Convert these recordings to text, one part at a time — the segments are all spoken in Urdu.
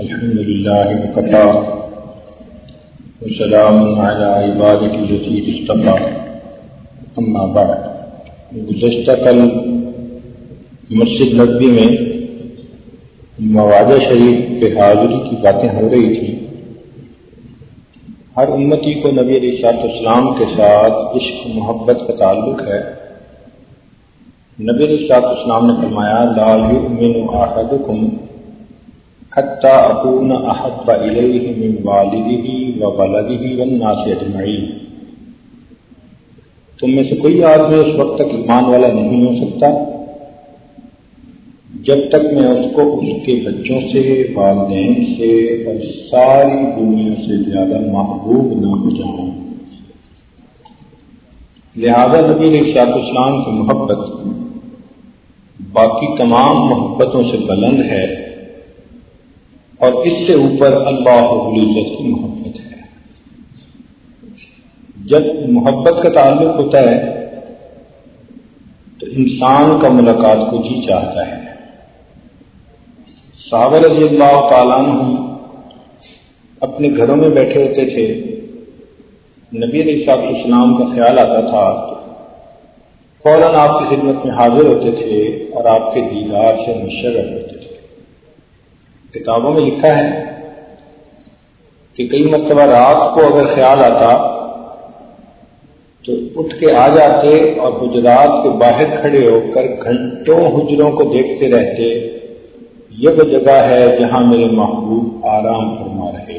الحمد لله وكفى وسلام على عبادك التي اصطفى. اما بعد گزشتہ کل مسجد نبی میں مواد شریف کے حاضری کی باتیں ہو رہی تھیں۔ ہر امتی کو نبی علیہ صاحب اسلام کے ساتھ عشق محبت کا تعلق ہے۔ نبی علیہ صاحب اسلام نے فرمایا، لا یؤمن احدکم حتى أكون أحب إليه من والده وولده والناس أجمعين۔ تم میں سے کوئی آدمی اس وقت تک ایمان والا نہیں ہو سکتا۔ جب تک میں اس کو اس کے بچوں سے، والدین سے اور ساری دنیا سے زیادہ محبوب نہ ہو جاؤں۔ لہذا نبی علیہ شاط اسلام کی محبت باقی تمام محبتوں سے بلند ہے۔ اور اس سے اوپر اللہ العزت کی محبت ہے۔ جب محبت کا تعلق ہوتا ہے، تو انسان کا ملاقات کو جی چاہتا ہے۔ صحابہ رضی اللہ تعالیٰ اپنے گھروں میں بیٹھے ہوتے تھے۔ نبی علیہ صاحب اسلام کا خیال آتا تھا فوراً آپ کی خدمت میں حاضر ہوتے تھے اور آپ کے دیدار سے مشرف ہوتے تھے۔ کتابوں میں لکھا ہے کہ کئی مرتبہ رات کو اگر خیال آتا تو اٹھ کے آ جاتے اور گجرات کے باہر کھڑے ہو کر گھنٹوں حجروں کو دیکھتے رہتے، یہ وہ جگہ ہے جہاں میرے محبوب آرام فرما رہے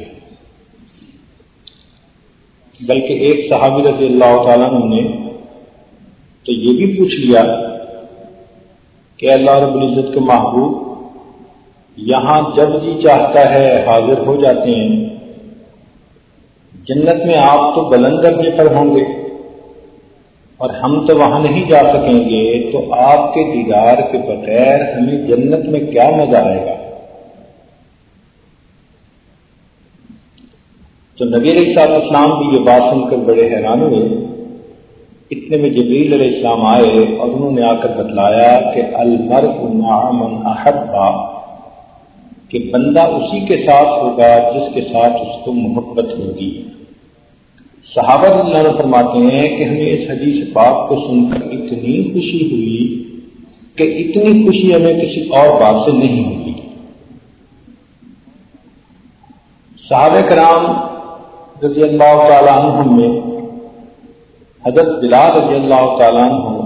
بلکہ ایک صحابی رضی اللہ تعالیٰ نے تو یہ بھی پوچھ لیا کہ اللہ رب العزت کے محبوب یہاں جب جی چاہتا ہے حاضر ہو جاتے ہیں، جنت میں آپ تو بلند درجے پر ہوں گے۔ اور ہم تو وہاں نہیں جا سکیں گے، تو آپ کے دیدار کے بغیر ہمیں جنت میں کیا مزہ آئے گا؟ تو نبی علیہ صاحب اسلام بھی یہ بات سن کر بڑے حیران ہوئے۔ اتنے میں جبریل علیہ السلام آئے اور انہوں نے آ کر بتلایا کہ المر من احبا کہ بندہ اسی کے ساتھ ہوگا جس کے ساتھ اس کو محبت ہوگی۔ صحابہ اللہ فرماتے ہیں کہ ہمیں اس حدیث پاک کو سن کر اتنی خوشی ہوئی کہ اتنی خوشی ہمیں کسی اور بات سے نہیں ہوگی صحابہ کرام رضی اللہ تعالیٰ عنہ میں حضرت بلال رضی اللہ تعالیٰ عنہ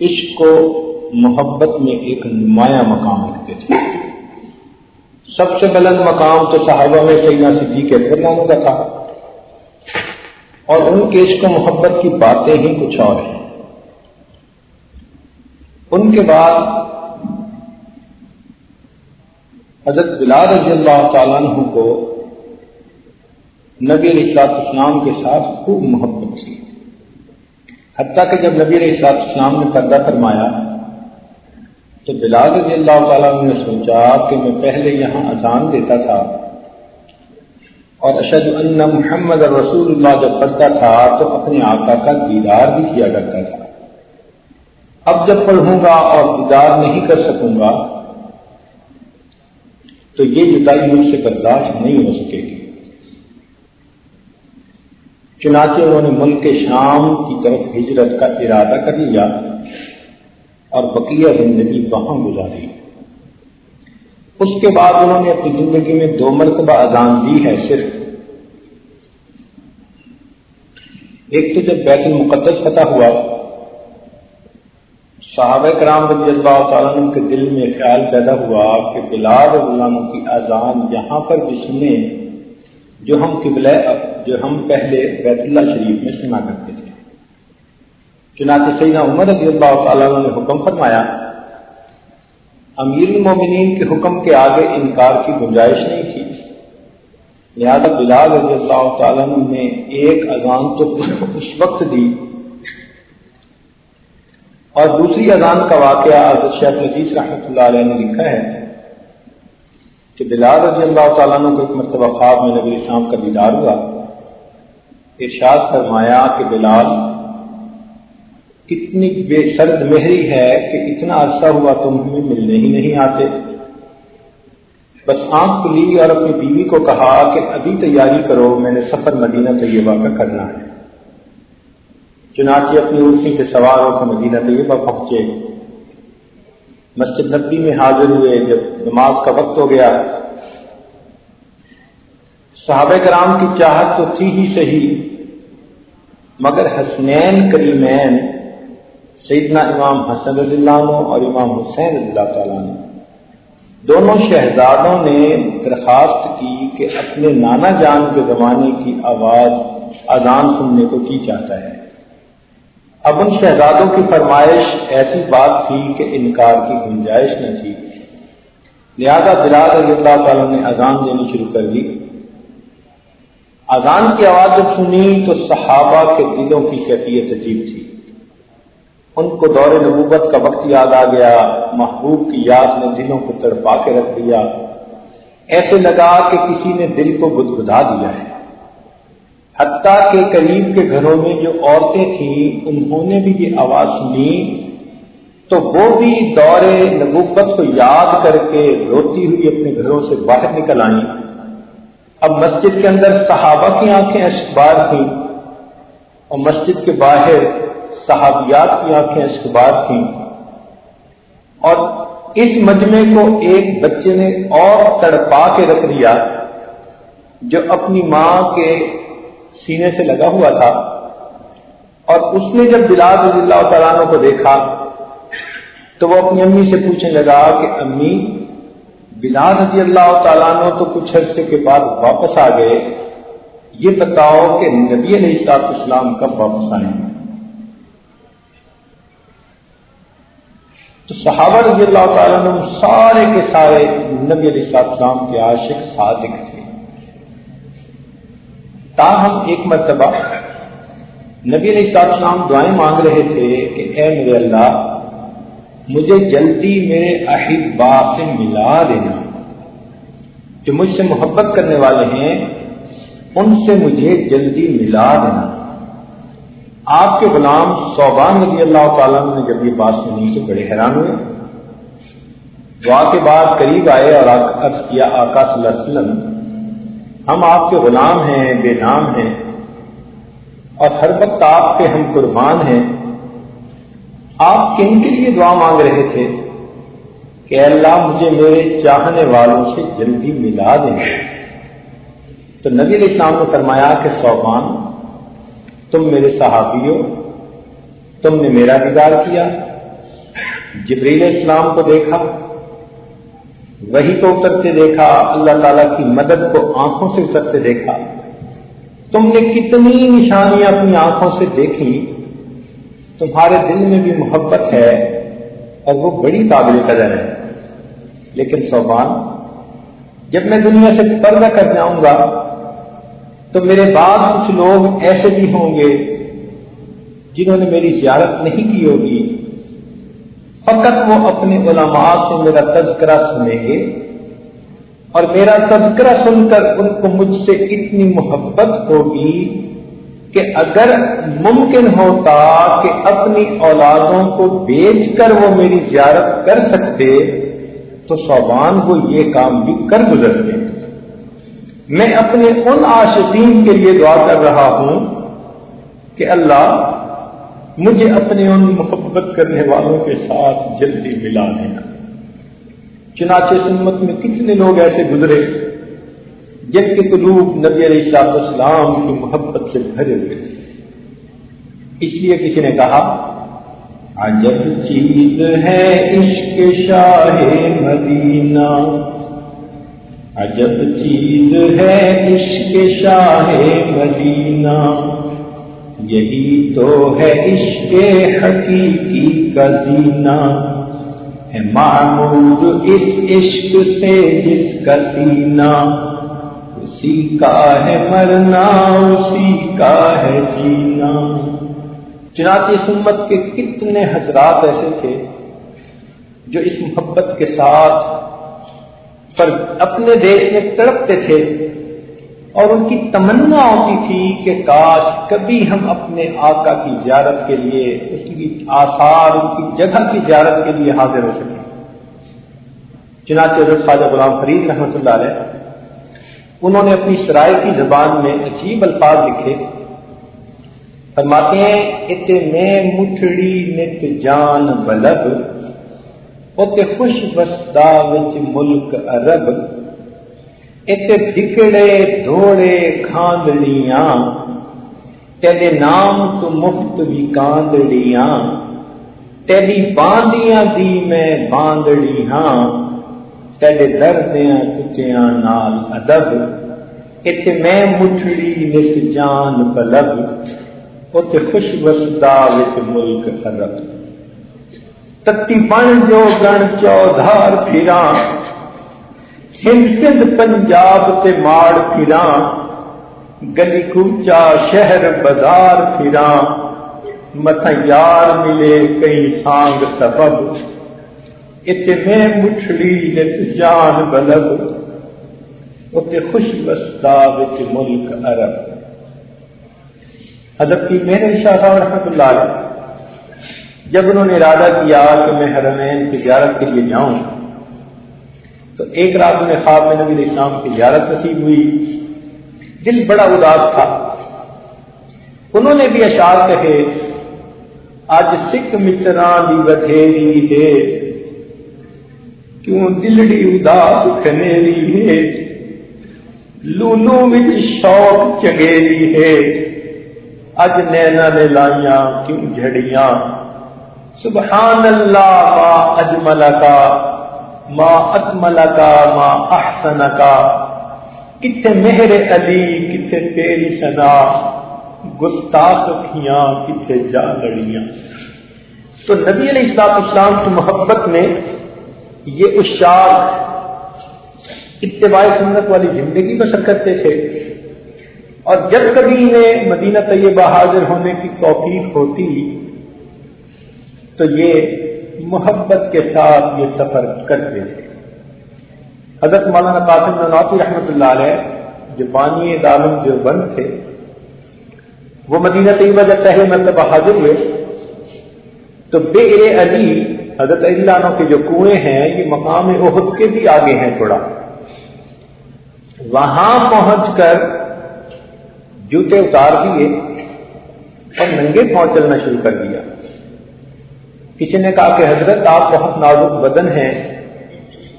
عشق کو محبت میں ایک نمایاں مقام رکھتے تھے۔ سب سے بلند مقام تو صحابہ میں سینا صدیق کے ناموں کا تھا۔ اور ان کے عشق و محبت کی باتیں ہی کچھ اور ہیں۔ ان کے بعد حضرت بلال رضی اللہ تعالیٰ عنہ کو نبی علیہ السلاط اسلام کے ساتھ خوب محبت تھی۔ حتیٰ کہ جب نبی علیہ السلاط اسلام نے پردہ فرمایا تو بلال رضی اللہ تعالیٰ نے سوچا کہ میں پہلے یہاں اذان دیتا تھا اور اشد ان محمد رسول اللہ جب پڑھتا تھا تو اپنے آقا کا دیدار بھی کیا کرتا تھا۔ اب جب پڑھوں گا اور دیدار نہیں کر سکوں گا تو یہ جدائی مجھ سے برداشت نہیں ہو سکے گی۔ چنانچہ انہوں نے ملک کے شام کی طرف ہجرت کا ارادہ کر لیا۔ اور بقیہ زندگی وہاں گزاری۔ اس کے بعد انہوں نے اپنی زندگی میں دو مرتبہ اذان دی ہے صرف۔ ایک تو جب بیت المقدس فتح ہوا، صحابہ کرام رضی اللہ تعالیٰ عنہ کے دل میں خیال پیدا ہوا کہ بلاد غلاموں کی اذان یہاں پر بھی سنیں، جو ہم قبل جو ہم پہلے بیت اللہ شریف میں سنا کرتے تھے۔ چنانچہ سیدنا عمر رضی اللہ تعالیٰ نے حکم فرمایا، امیر المومنین کے حکم کے آگے انکار کی گنجائش نہیں تھی۔ لہذا بلال رضی اللہ تعالیٰ نے ایک اذان تو اس وقت دی۔ اور دوسری اذان کا واقعہ حضرت شیخ نجیز رحمۃ اللہ علیہ نے لکھا ہے کہ بلال رضی اللہ تعالیٰ کو ایک مرتبہ خواب میں نبی اسلام کا دیدار ہوا۔ ارشاد فرمایا کہ بلال کتنی بے سرد مہری ہے کہ اتنا عرصہ ہوا تم ہمیں ملنے ہی نہیں آتے۔ بس آنکھ کھلی اور اپنی بیوی کو کہا کہ ابھی تیاری کرو، میں نے سفر مدینہ طیبہ کا کرنا ہے۔ چنانچہ اپنی اونٹنی کے سوار ہو کر مدینہ طیبہ پہنچے۔ مسجد نبی میں حاضر ہوئے، جب نماز کا وقت ہو گیا۔ صحابہ کرام کی چاہت تو تھی ہی صحیح، مگر حسنین کریمین سیدنا امام حسن رضی اللہ عنہ اور امام حسین رضی اللہ تعالیٰ عنہ۔ دونوں شہزادوں نے درخواست کی کہ اپنے نانا جان کے زمانے کی آواز اذان سننے کو کی چاہتا ہے۔ اب ان شہزادوں کی فرمائش ایسی بات تھی کہ انکار کی گنجائش نہ تھی۔ لہذا دلال رضی اللہ تعالیٰ نے اذان دینی شروع کر دی۔ اذان کی آواز جب سنی تو صحابہ کے دلوں کی کیفیت عجیب تھی۔ ان کو دور نبوت کا وقت یاد آ گیا، محبوب کی یاد نے دلوں کو تڑپا کے رکھ دیا۔ ایسے لگا کہ کسی نے دل کو گدگدا دیا ہے۔ حتیٰ کے قریب کے گھروں میں جو عورتیں تھیں، انہوں نے بھی یہ آواز سنی تو وہ بھی دور نبوت کو یاد کر کے روتی ہوئی اپنے گھروں سے باہر نکل آئیں۔ اب مسجد کے اندر صحابہ کی آنکھیں اشکبار تھیں اور مسجد کے باہر صحابیات کی آنکھیں اشکبار تھیں۔ اور اس مجمے کو ایک بچے نے اور تڑپا کے رکھ لیا جو اپنی ماں کے سینے سے لگا ہوا تھا۔ اور اس نے جب بلال رضی اللہ تعالیٰ کو دیکھا تو وہ اپنی امی سے پوچھنے لگا کہ امی، بلال رضی اللہ تعالیٰ تو کچھ عرصے کے بعد واپس آ گئے۔ یہ بتاؤ کہ نبی علیہ السلام کب واپس آئیں گے تو صحابہ رضی اللہ تعالیٰ نے سارے کے سارے نبی علیہ السلام کے عاشق صادق تھے۔ تاہم ایک مرتبہ نبی علیہ السلام دعائیں مانگ رہے تھے کہ اے میرے اللہ، مجھے جلدی میرے احبا سے ملا دینا، جو مجھ سے محبت کرنے والے ہیں، ان سے مجھے جلدی ملا دینا۔ آپ کے غلام صوبان رضی اللہ تعالیٰ نے جب یہ بات سنی تو بڑے حیران ہوئے۔ دعا کے بعد قریب آئے اور عرض کیا، آقا صلی اللہ علیہ وسلم، ہم آپ کے غلام ہیں، بے نام ہیں اور ہر وقت آپ پہ ہم قربان ہیں۔ آپ کن کے لیے دعا مانگ رہے تھے؟ کہ اللہ، مجھے میرے چاہنے والوں سے جلدی ملا دیں۔ تو نبی علیہ السلام نے فرمایا کہ صوبان تم میرے صحابی ہو، تم نے میرا دیدار کیا، جبریل اسلام کو دیکھا، وہی کو اترتے دیکھا، اللہ تعالی کی مدد کو آنکھوں سے اترتے دیکھا۔ تم نے کتنی نشانیاں اپنی آنکھوں سے دیکھی، تمہارے دل میں بھی محبت ہے اور وہ بڑی قابل قدر ہے۔ لیکن صوبان جب میں دنیا سے پردہ کر جاؤں گا تو میرے بعد کچھ لوگ ایسے بھی ہوں گے جنہوں نے میری زیارت نہیں کی ہوگی۔ فقط وہ اپنے علماء سے میرا تذکرہ سنیں گے اور میرا تذکرہ سن کر ان کو مجھ سے اتنی محبت ہوگی کہ اگر ممکن ہوتا کہ اپنی اولادوں کو بیچ کر وہ میری زیارت کر سکتے تو صوبان کو یہ کام بھی کر گزرتے۔ میں اپنے ان عاشقین کے لیے دعا کر رہا ہوں کہ اللہ مجھے اپنے ان محبت کرنے والوں کے ساتھ جلدی ملا دینا چنانچہ سمت میں کتنے لوگ ایسے گزرے جن کے قلوب نبی علیہ شاہ اسلام کی محبت سے بھرے ہوئے تھے۔ اس لیے کسی نے کہا؟ عجب چیز ہے عشق شاہ مدینہ۔ عجب چیز ہے عشق شاہ مدینہ۔ یہی تو ہے عشق حقیقی کا زینہ۔ ہے معمود اس عشق سے جس کا سینہ۔ اسی کا ہے مرنا، اسی کا ہے جینا۔ چنانچہ سمت کے کتنے حضرات ایسے تھے جو اس محبت کے ساتھ پر اپنے دیش میں تڑپتے تھے اور ان کی تمنا ہوتی تھی کہ کاش کبھی ہم اپنے آقا کی زیارت کے لیے، اس کی آثار، ان کی جگہ کی زیارت کے لیے حاضر ہو سکیں۔ چنانچہ حضرت خواجہ غلام فرید رحمۃ اللہ علیہ، انہوں نے اپنی سرائے کی زبان میں عجیب الفاظ لکھے۔ فرماتے ہیں، اتنے میں مٹھڑی نت جان بلب اتنے خوش بستا وچ ملک عرب اتنے دکڑے دھوڑے کھاندڑیاں تیرے نام تو مفت بھی کاندڑیاں تیری باندیاں دی میں باندڑی ہاں تیرے دردیاں کتیاں نال ادب اتنے میں مٹھڑی نت جان بلب اتنے خوش بستا وچ ملک عرب تتی بن جو گن چودھار پھرا۔ ہند سندھ پنجاب تے ماڑ پھرا۔ گلی کوچا شہر بازار پھرا۔ مت یار ملے کئی سانگ سبب۔ اتنے میں مٹھڑی نت جان بلب۔ اتنے خوش بستا وچ ملک عرب۔ حضرت کی میرے شاہ صاحب رحمۃ اللہ علیہ۔ جب انہوں نے ارادہ کیا کہ میں حرمین کی زیارت کے لیے جاؤں، تو ایک رات میں خواب میں نبی اسلام کی زیارت نصیب ہوئی۔ دل بڑا اداس تھا۔ انہوں نے بھی اشعار کہے، آج سکھ متران دی بدھیری ہے۔ کیوں دلڑی اداس کھنیری ہے؟ لونو وچ شوق چگیری ہے۔ اج نینا نے لائیاں، کیوں جھڑیاں؟ سبحان اللہ ما اجمل کا ما اکمل کا ما احسن کا کتنے مہر علی کتنے تیری سنا گستاخ کھیاں کتنے جا لڑیاں تو نبی علیہ السلام اسلام کی محبت میں یہ اشار اتباع سنت والی زندگی بسر کرتے تھے۔ اور جب کبھی انہیں مدینہ طیبہ حاضر ہونے کی توفیق ہوتی تو یہ محبت کے ساتھ یہ سفر کرتے تھے۔ حضرت مولانا قاسم نوافی رحمۃ اللہ علیہ جو بانی دالم جو بند تھے، وہ مدینہ طیبہ جب پہلے مرتبہ حاضر ہوئے، تو بے علی حضرت اللہ کے جو کنویں ہیں، یہ مقام عہد کے بھی آگے ہیں تھوڑا۔ وہاں پہنچ کر جوتے اتار دیے اور ننگے پاؤں چلنا شروع کر دیا۔ کسی نے کہا کہ حضرت آپ بہت نازک بدن ہیں،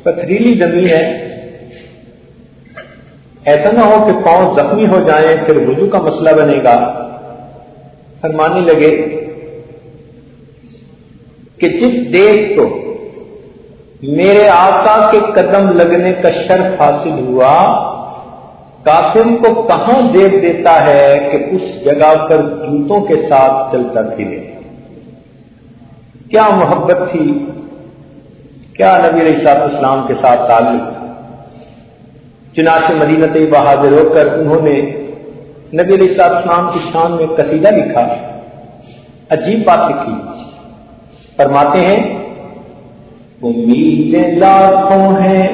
پتھریلی زمین ہے۔ ایسا نہ ہو کہ پاؤں زخمی ہو جائیں، پھر وضو کا مسئلہ بنے گا۔ فرمانے لگے کہ جس دیش کو میرے آقا کے قدم لگنے کا شرف حاصل ہوا، کافر کو کہاں دیکھ دیتا ہے کہ اس جگہ پر جوتوں کے ساتھ چلتا پھرے۔ کیا محبت تھی؟ کیا نبی علیہ اسلام کے ساتھ تعلق تھا؟ چنانچہ مدینہ طیبہ حاضر ہو کر انہوں نے نبی علیہ السلاط اسلام کی شان میں قصیدہ لکھا، عجیب بات لکھی۔ فرماتے ہیں امیدیں لاکھوں ہیں،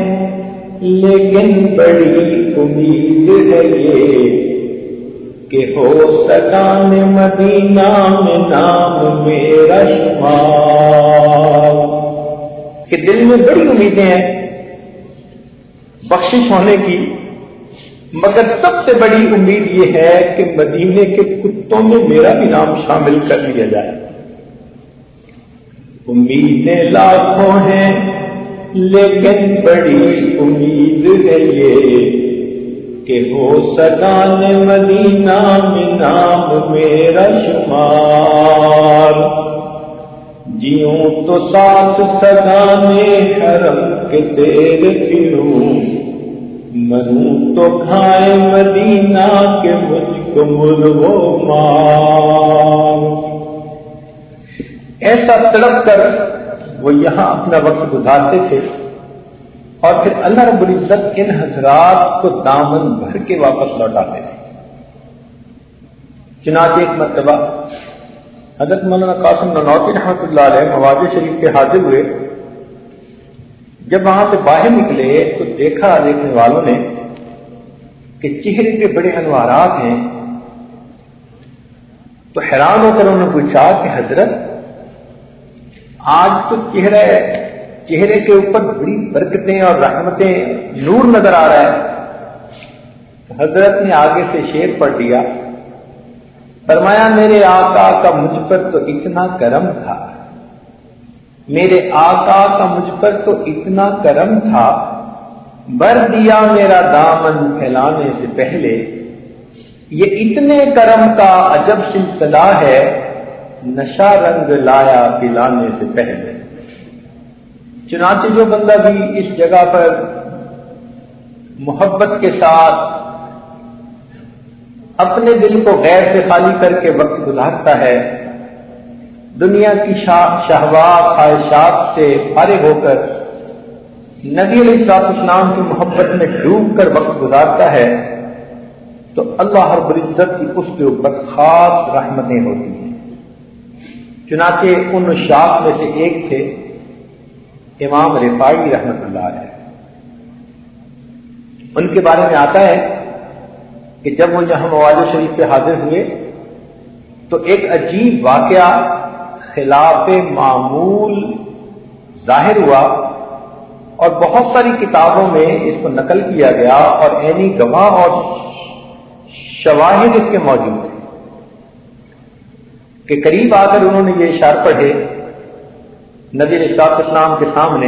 لیکن بڑی امید ہے یہ۔ کہ ہو سکان مدینہ میں نام میرا شمار۔ کہ دل میں بڑی امیدیں ہیں۔ بخشش ہونے کی۔ مگر سب سے بڑی امید یہ ہے کہ مدینے کے کتوں میں میرا بھی نام شامل کر لیا جائے۔ امیدیں لاکھوں ہیں، لیکن بڑی امید ہے یہ۔ کہ ہو سکان مدینہ میں نام میرا شمار۔ جیوں تو ساتھ سگانے حرم کے تیر پھروں۔ منو تو کھائے مدینہ کے مجھ کو ملو مار ایسا تڑپ کر وہ یہاں اپنا وقت گزارتے تھے۔ اور پھر اللہ رب العزت ان حضرات کو دامن بھر کے واپس لوٹاتے تھے چنانچہ ایک مرتبہ حضرت مولانا قاسم ننوتی رحمۃ اللہ علیہ مواز شریف کے حاضر ہوئے۔ جب وہاں سے باہر نکلے تو دیکھا دیکھنے والوں نے کہ چہرے کے بڑے انوارات ہیں۔ تو حیران ہو کر انہوں نے پوچھا کہ حضرت، آج تو چہرہ چہرے کے اوپر بڑی برکتیں اور رحمتیں نور نظر آ رہا ہے حضرت نے آگے سے شیر پڑھ دیا فرمایا، میرے آقا کا مجھ پر تو اتنا کرم تھا۔ میرے آقا کا مجھ پر تو اتنا کرم تھا۔ بر دیا میرا دامن پھیلانے سے پہلے۔ یہ اتنے کرم کا عجب سلسلہ ہے نشا رنگ لایا پلانے سے پہلے۔ چنانچہ جو بندہ بھی اس جگہ پر محبت کے ساتھ اپنے دل کو غیر سے خالی کر کے وقت گزارتا ہے، دنیا کی شہوات، خواہشات سے فارغ ہو کر نبی علیہ السلاط اسلام کی محبت میں ڈوب کر وقت گزارتا ہے، تو اللہ ہر العزت کی اس کے اوپر خاص رحمتیں ہوتی ہیں۔ چنانچہ ان شاخ میں سے ایک تھے۔ امام رفائی رحمت اللہ علیہ۔ ان کے بارے میں آتا ہے کہ جب وہ یہاں مواز شریف پہ حاضر ہوئے تو ایک عجیب واقعہ خلاف معمول ظاہر ہوا اور بہت ساری کتابوں میں اس کو نقل کیا گیا اور عینی گواہ اور شواہد اس کے موجود ہیں کہ قریب آ کر انہوں نے یہ اشار پڑھے نبی اشراف اسلام کے سامنے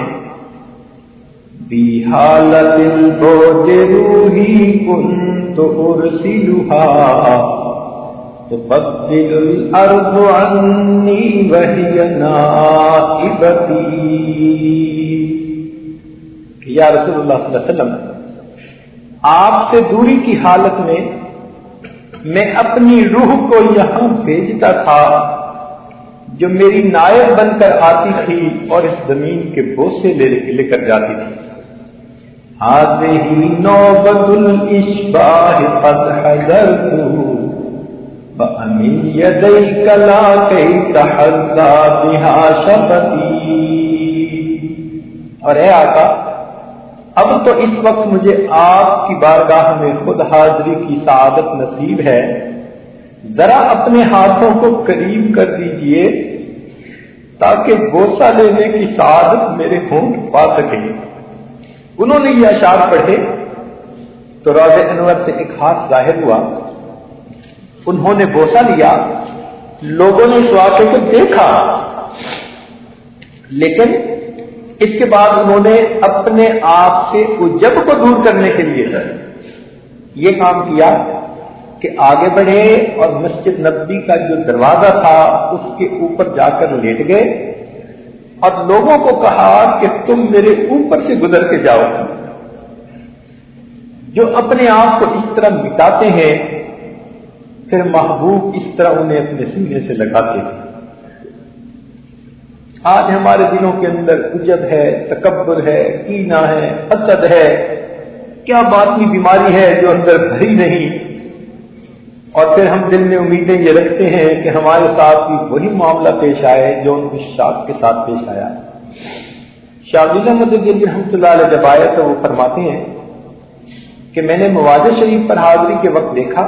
بھی حالت روحی کن تو تبدل الارض عني وهي نائبتي کہ یا رسول اللہ صلی اللہ علیہ وسلم، آپ سے دوری کی حالت میں میں اپنی روح کو یہاں بھیجتا تھا جو میری نائب بن کر آتی تھی اور اس زمین کے بوسے لے لے کر جاتی تھی۔ هذه نوبة الإشباه قد حذرته کلا اور اے آقا، اب تو اس وقت مجھے آپ کی بارگاہ میں خود حاضری کی سعادت نصیب ہے۔ ذرا اپنے ہاتھوں کو قریب کر دیجیے۔ تاکہ بوسا لینے کی سعادت میرے ہونٹ پا سکے۔ انہوں نے یہ اشار پڑھے۔ تو روز انور سے ایک ہاتھ ظاہر ہوا۔ انہوں نے بوسا لیا۔ لوگوں نے اس واقعے کو دیکھا۔ لیکن اس کے بعد انہوں نے اپنے آپ سے اجب کو دور کرنے کے لیے یہ کام کیا۔ کہ آگے بڑھے اور مسجد نبی کا جو دروازہ تھا، اس کے اوپر جا کر لیٹ گئے اور لوگوں کو کہا کہ تم میرے اوپر سے گزر کے جاؤ۔ جو اپنے آپ کو اس طرح مٹاتے ہیں، پھر محبوب اس طرح انہیں اپنے سینے سے لگاتے ہیں۔ آج ہمارے دلوں کے اندر اجب ہے، تکبر ہے کینا ہے، حسد ہے۔ کیا باطنی بیماری ہے جو اندر بھری نہیں؟ اور پھر ہم دل میں امیدیں یہ رکھتے ہیں کہ ہمارے ساتھ بھی وہی معاملہ پیش آئے جو ان کی شاخ کے ساتھ پیش آیا۔ شاہ احمد رحمۃ اللہ علیہ جب آئے تو وہ فرماتے ہیں کہ میں نے مواد شریف پر حاضری کے وقت دیکھا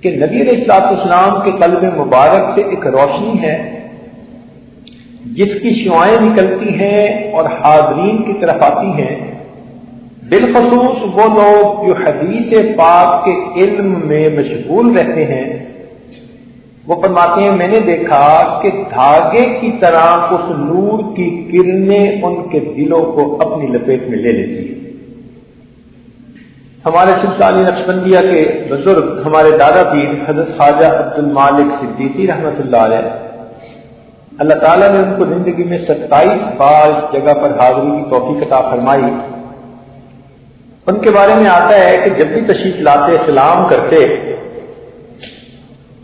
کہ نبی علیہ اسلام کے قلب مبارک سے ایک روشنی ہے، جس کی شعائیں نکلتی ہیں اور حاضرین کی طرف آتی ہیں۔ بالخصوص وہ لوگ جو حدیث پاک کے علم میں مشغول رہتے ہیں، وہ فرماتے ہیں، میں نے دیکھا کہ دھاگے کی طرح اس نور کی کرنیں ان کے دلوں کو اپنی لپیٹ میں لے لیتی ہیں۔ ہمارے سلسالی نقشبندیہ کے بزرگ، ہمارے دادا پیر حضرت خواجہ عبد المالک صدیقی رحمۃ اللہ علیہ، اللہ تعالیٰ نے ان کو زندگی میں ستائیس بار اس جگہ پر حاضری کی توفیق عطا فرمائی۔ ان کے بارے میں آتا ہے کہ جب بھی تشریف لاتے، سلام کرتے،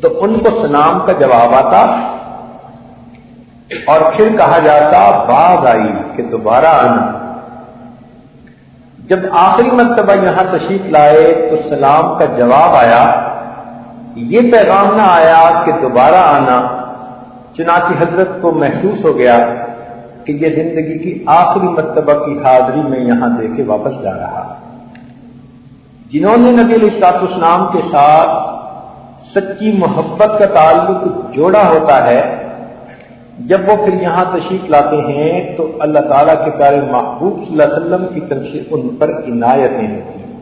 تو ان کو سلام کا جواب آتا اور پھر کہا جاتا بعض آئی کہ دوبارہ آنا. جب آخری مرتبہ یہاں تشریف لائے تو سلام کا جواب آیا، یہ پیغام نہ آیا کہ دوبارہ آنا، چنانچہ حضرت کو محسوس ہو گیا کہ یہ زندگی کی آخری مرتبہ کی حاضری میں یہاں دے کے واپس جا رہا۔ جنہوں نے نبی علیہ اسلام کے ساتھ سچی محبت کا تعلق جوڑا ہوتا ہے، جب وہ پھر یہاں تشریف لاتے ہیں تو اللہ تعالیٰ کے پیارے محبوب صلی اللہ علیہ وسلم کی طرف سے ان پر عنایتیں ہوتی ہیں۔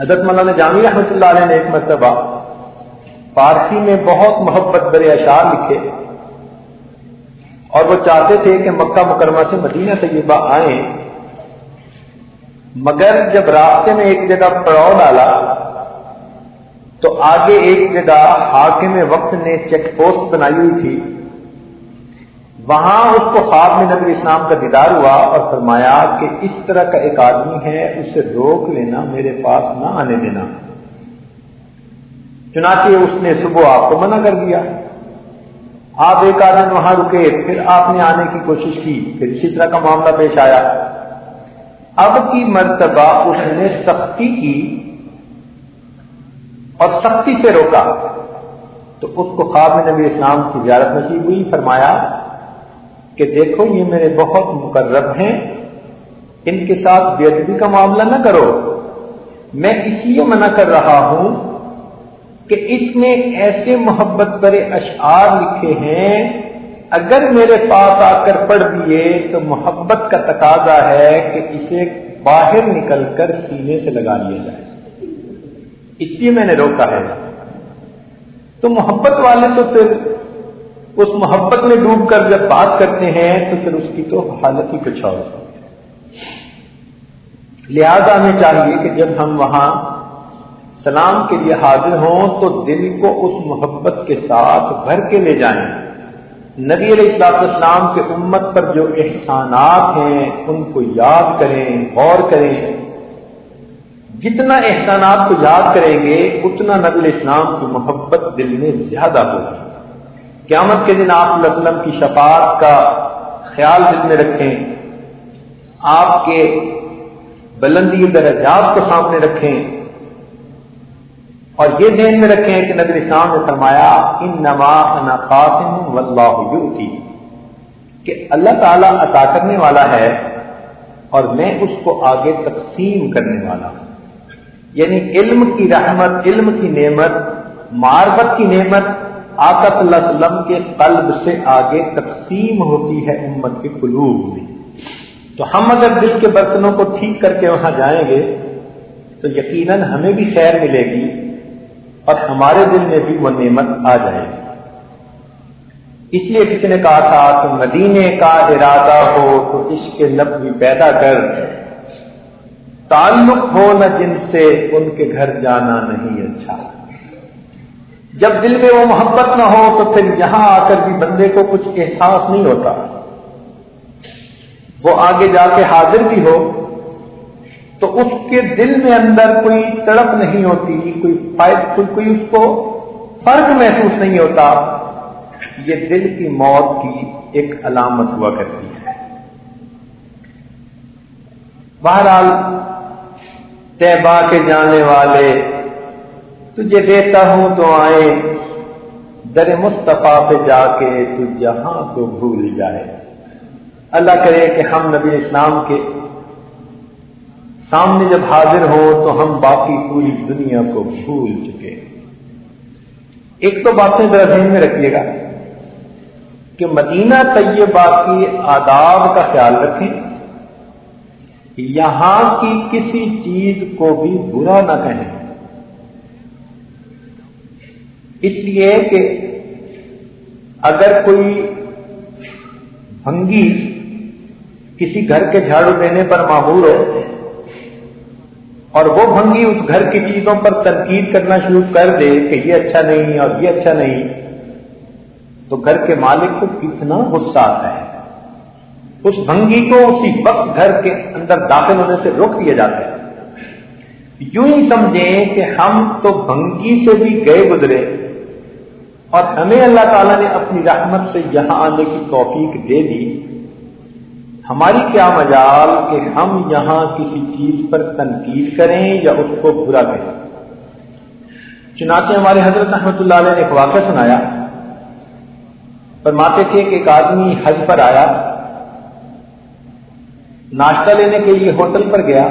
حضرت مولانا جامع رحمۃ اللہ علیہ نے ایک مرتبہ فارسی میں بہت محبت برے اشعار لکھے اور وہ چاہتے تھے کہ مکہ مکرمہ سے مدینہ طیبہ آئیں۔ مگر جب راستے میں ایک جگہ پڑاؤ ڈالا تو آگے ایک جگہ حاکم وقت نے چیک پوسٹ بنائی ہوئی تھی۔ وہاں اس کو خواب میں نبی اسلام کا دیدار ہوا اور فرمایا کہ اس طرح کا ایک آدمی ہے، اسے روک لینا، میرے پاس نہ آنے دینا۔ چنانچہ اس نے صبح آپ کو منع کر دیا۔ آپ ایک آدمی وہاں رکے، پھر آپ نے آنے کی کوشش کی، پھر اسی طرح کا معاملہ پیش آیا۔ اب کی مرتبہ اس نے سختی کی اور سختی سے روکا تو اس کو خواب میں نبی اسلام کی زیارت نصیب ہوئی، فرمایا کہ دیکھو، یہ میرے بہت مقرب ہیں، ان کے ساتھ بے ادبی کا معاملہ نہ کرو۔ میں اس لیے منع کر رہا ہوں کہ اس نے ایسے محبت برے اشعار لکھے ہیں اگر میرے پاس آ کر پڑھ دیے تو محبت کا تقاضا ہے کہ اسے باہر نکل کر سینے سے لگا لیا جائے۔ اس لیے میں نے روکا ہے۔ تو محبت والے تو پھر اس محبت میں ڈوب کر جب بات کرتے ہیں تو پھر اس کی تو حالت ہی کچھ اور لہذا ہمیں چاہیے کہ جب ہم وہاں سلام کے لیے حاضر ہوں تو دل کو اس محبت کے ساتھ بھر کے لے جائیں۔ نبی علیہ السلاط اسلام کے امت پر جو احسانات ہیں، ان کو یاد کریں، غور کریں۔ جتنا احسانات کو یاد کریں گے، اتنا نبی علیہ السلام کی محبت دل میں زیادہ ہوگی۔ قیامت کے دن آپ علیہ وسلم کی شفاعت کا خیال دل میں رکھیں۔ آپ کے بلندی درجات کو سامنے رکھیں۔ اور یہ ذہن میں رکھیں کہ نبی اسلام نے فرمایا ان نما قاسم و اللہ کہ اللہ تعالیٰ عطا کرنے والا ہے اور میں اس کو آگے تقسیم کرنے والا ہوں۔ یعنی علم کی رحمت، علم کی نعمت، معرفت کی نعمت آقا صلی اللہ علیہ وسلم کے قلب سے آگے تقسیم ہوتی ہے امت کے قلوب میں۔ تو ہم اگر دل کے برتنوں کو ٹھیک کر کے وہاں جائیں گے، تو یقیناً ہمیں بھی خیر ملے گی۔ اور ہمارے دل میں بھی وہ نعمت آ جائے گی۔ اس لیے کسی نے کہا تھا کہ مدینے کا ارادہ ہو تو عشق نب بھی پیدا کر۔ تعلق ہو نہ جن سے، ان کے گھر جانا نہیں اچھا۔ جب دل میں وہ محبت نہ ہو تو پھر یہاں آ کر بھی بندے کو کچھ احساس نہیں ہوتا۔ وہ آگے جا کے حاضر بھی ہو۔ تو اس کے دل میں اندر کوئی تڑپ نہیں ہوتی کوئی کوئی, کوئی اس کو فرق محسوس نہیں ہوتا۔ یہ دل کی موت کی ایک علامت ہوا کرتی ہے۔ بہرحال طیبہ کے جانے والے تجھے دیتا ہوں تو آئے۔ در مصطفیٰ پہ جا کے تو جہاں تو بھول جائے۔ اللہ کرے کہ ہم نبی اسلام کے سامنے جب حاضر ہو تو ہم باقی پوری دنیا کو بھول چکے ایک تو باتیں ذرا ذہن میں رکھیے گا کہ مدینہ طیبہ کی آداب کا خیال رکھیں، یہاں کی کسی چیز کو بھی برا نہ کہیں۔ اس لیے کہ اگر کوئی بھنگی کسی گھر کے جھاڑو دینے پر معمور ہو اور وہ بھنگی اس گھر کی چیزوں پر تنقید کرنا شروع کر دے کہ یہ اچھا نہیں اور یہ اچھا نہیں، تو گھر کے مالک کو کتنا غصہ آتا ہے۔ اس بھنگی کو اسی وقت گھر کے اندر داخل ہونے سے روک دیا جاتا ہے۔ یوں ہی سمجھیں کہ ہم تو بھنگی سے بھی گئے گزرے اور ہمیں اللہ تعالیٰ نے اپنی رحمت سے یہاں آنے کی توفیق دے دی۔ ہماری کیا مجال کہ ہم یہاں کسی چیز پر تنقید کریں یا اس کو برا کریں چنانچہ ہمارے حضرت احمد اللہ علیہ نے ایک واقعہ سنایا۔ فرماتے تھے کہ ایک آدمی حج پر آیا، ناشتہ لینے کے لیے ہوٹل پر گیا،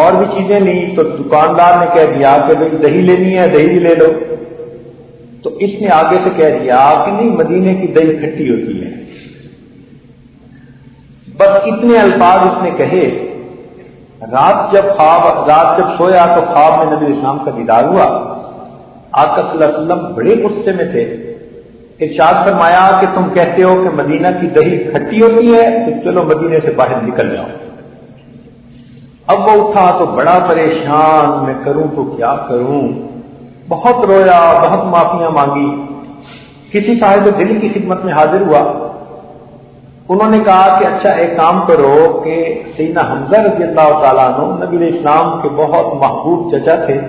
اور بھی چیزیں لی تو دکاندار نے کہہ دیا کہ بھائی دہی لینی ہے، دہی بھی لے لو۔ تو اس نے آگے سے کہہ دیا کہ نہیں، مدینے کی دہی کھٹی ہوتی ہے۔ بس اتنے الفاظ اس نے کہے، رات جب خواب، رات جب سویا تو خواب میں نبی اسلام کا دیدار ہوا۔ آقا صلی اللہ علیہ وسلم بڑے غصے میں تھے۔ ارشاد فرمایا کہ تم کہتے ہو کہ مدینہ کی دہی کھٹی ہوتی ہے، تو چلو مدینے سے باہر نکل جاؤ۔ اب وہ اٹھا تو بڑا پریشان، میں کروں تو کیا کروں؟ بہت رویا، بہت معافیاں مانگی۔ کسی صاحب دل کی خدمت میں حاضر ہوا۔ انہوں نے کہا کہ اچھا ایک کام کرو کہ سینا حمزہ رضی اللہ تعالیٰ عنہ نبی اسلام کے بہت محبوب چچا تھے۔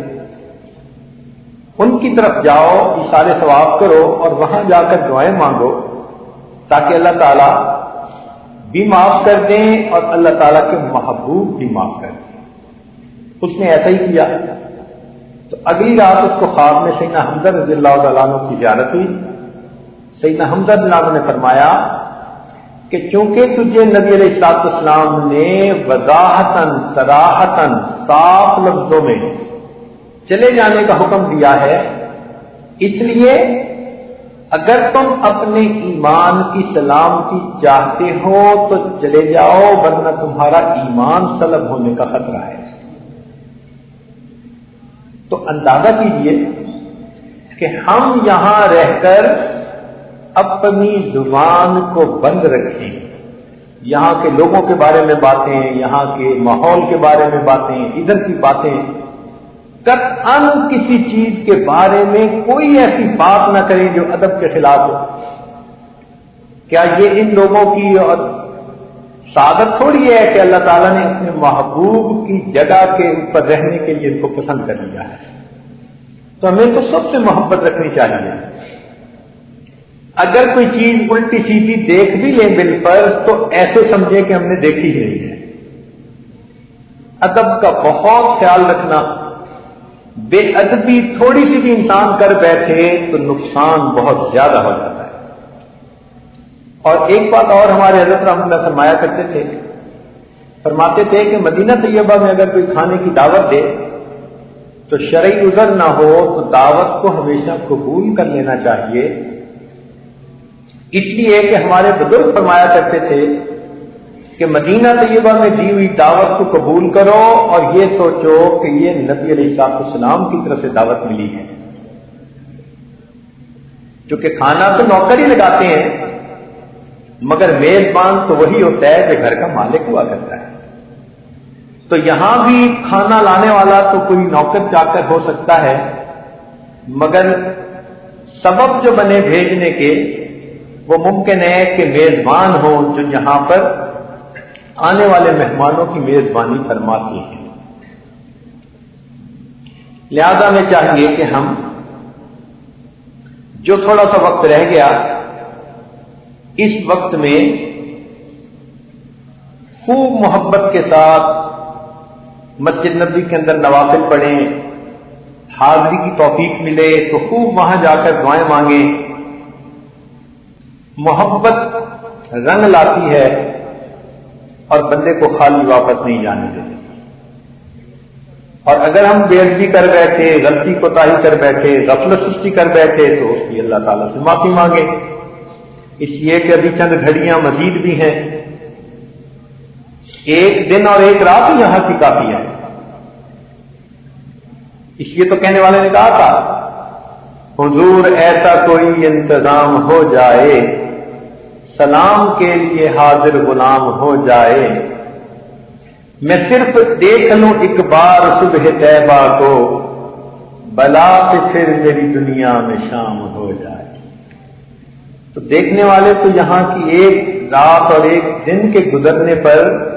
ان کی طرف جاؤ، اشارے ثواب کرو اور وہاں جا کر دعائیں مانگو تاکہ اللہ تعالیٰ بھی معاف کر دیں اور اللہ تعالیٰ کے محبوب بھی معاف کر دیں۔ اس نے ایسا ہی کیا۔ تو اگلی رات اس کو خواب میں سینا حمزہ رضی اللہ تعالیٰ عنہ کی زیارت ہوئی۔ سینا حمزہ اللہ عنہ نے فرمایا کہ چونکہ تجھے نبی علیہ السلاط اسلام نے وضاحتن سراہتن صاف لفظوں میں چلے جانے کا حکم دیا ہے، اس لیے اگر تم اپنے ایمان کی سلامتی چاہتے ہو تو چلے جاؤ، ورنہ تمہارا ایمان سلب ہونے کا خطرہ ہے۔ تو اندازہ کیجیے کہ ہم یہاں رہ کر اپنی زبان کو بند رکھیں۔ یہاں کے لوگوں کے بارے میں باتیں، یہاں کے ماحول کے بارے میں باتیں، ادھر کی باتیں۔ ان کسی چیز کے بارے میں کوئی ایسی بات نہ کریں جو ادب کے خلاف ہو۔ کیا یہ ان لوگوں کی اور سعادت تھوڑی ہے کہ اللہ تعالیٰ نے اپنے محبوب کی جگہ کے اوپر رہنے کے لیے ان کو پسند کر لیا ہے؟ تو ہمیں تو سب سے محبت رکھنی چاہیے۔ اگر کوئی چیز الٹی سیدھی دیکھ بھی لیں بل پر، تو ایسے سمجھے کہ ہم نے دیکھی ہی نہیں ہے۔ ادب کا بہت خیال رکھنا۔ بے ادبی تھوڑی سی بھی انسان کر بیٹھے تو نقصان بہت زیادہ ہو جاتا ہے۔ اور ایک بات اور ہمارے حضرت رحمۃ اللہ فرمایا کرتے تھے۔ فرماتے تھے کہ مدینہ طیبہ میں اگر کوئی کھانے کی دعوت دے، تو شرعی عذر نہ ہو تو دعوت کو ہمیشہ قبول کر لینا چاہیے۔ اس لیے کہ ہمارے بزرگ فرمایا کرتے تھے کہ مدینہ طیبہ میں دی ہوئی دعوت کو قبول کرو اور یہ سوچو کہ یہ نبی علیہ السلاط السلام کی طرف سے دعوت ملی ہے۔ چونکہ کھانا تو نوکر ہی لگاتے ہیں، مگر میزبان تو وہی ہوتا ہے جو گھر کا مالک ہوا کرتا ہے۔ تو یہاں بھی کھانا لانے والا تو کوئی نوکر چا کر ہو سکتا ہے، مگر سبب جو بنے بھیجنے کے وہ ممکن ہے کہ میزبان ہو جو یہاں پر آنے والے مہمانوں کی میزبانی فرماتی ہیں۔ لہذا میں چاہیے کہ ہم جو تھوڑا سا وقت رہ گیا، اس وقت میں خوب محبت کے ساتھ مسجد نبی کے اندر نوافل پڑھیں، حاضری کی توفیق ملے تو خوب وہاں جا کر دعائیں مانگیں۔ محبت رنگ لاتی ہے اور بندے کو خالی واپس نہیں جانے دیتے۔ اور اگر ہم بےزی کر بیٹھے، غلطی کو تاہی کر بیٹھے غفل سستی کر بیٹھے، تو اس کی اللہ تعالیٰ سے معافی مانگے۔ اس لیے کہ ابھی چند گھڑیاں مزید بھی ہیں۔ ایک دن اور ایک رات یہاں کی کافی ہے۔ اس لیے تو کہنے والے نے کہا تھا، حضور ایسا کوئی انتظام ہو جائے۔ سلام کے لیے حاضر غلام ہو جائے۔ میں صرف دیکھ لوں ایک بار صبح طیبہ کو، بلا سے پھر میری دنیا میں شام ہو جائے۔ تو دیکھنے والے تو یہاں کی ایک رات اور ایک دن کے گزرنے پر